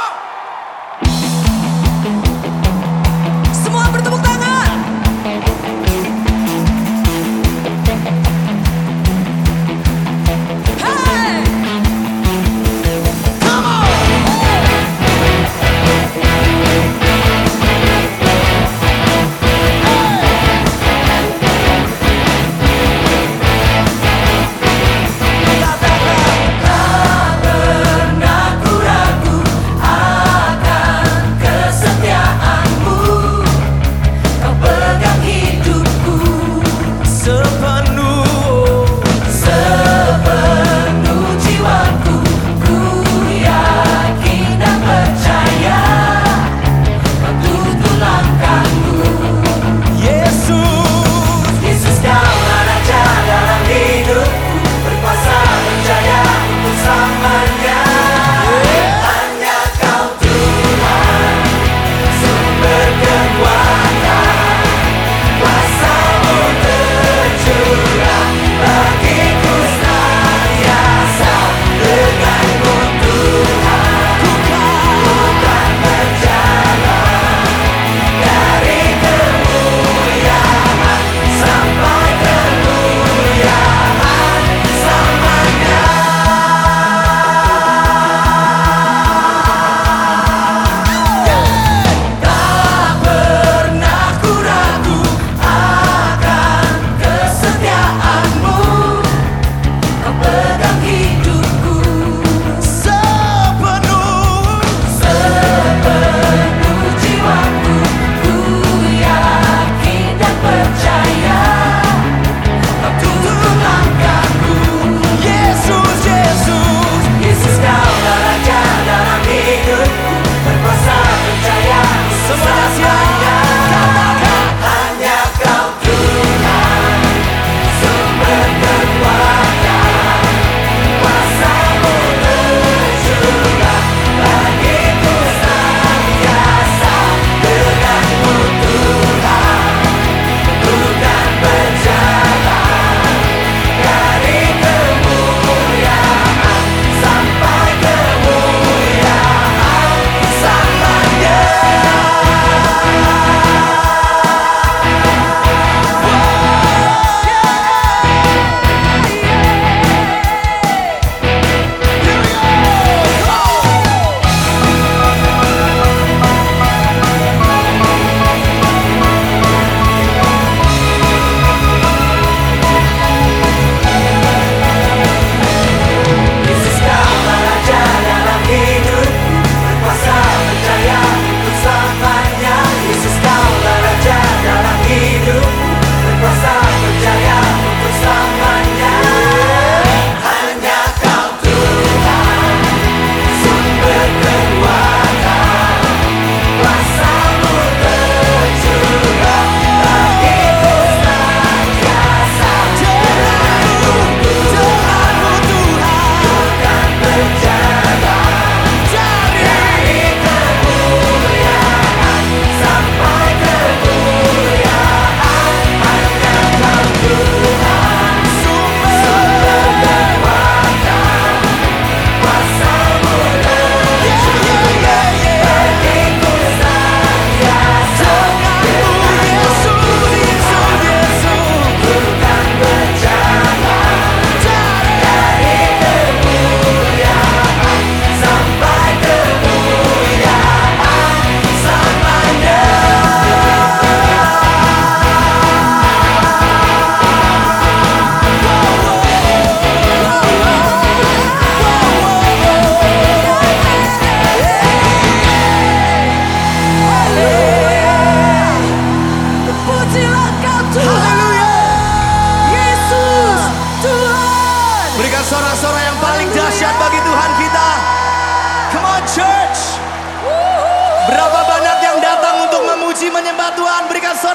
on! suara-suara yang paling dahsyat bagi Tuhan kita. Come on church. Berapa banyak yang datang untuk memuji menyembah Tuhan? Berikan suara.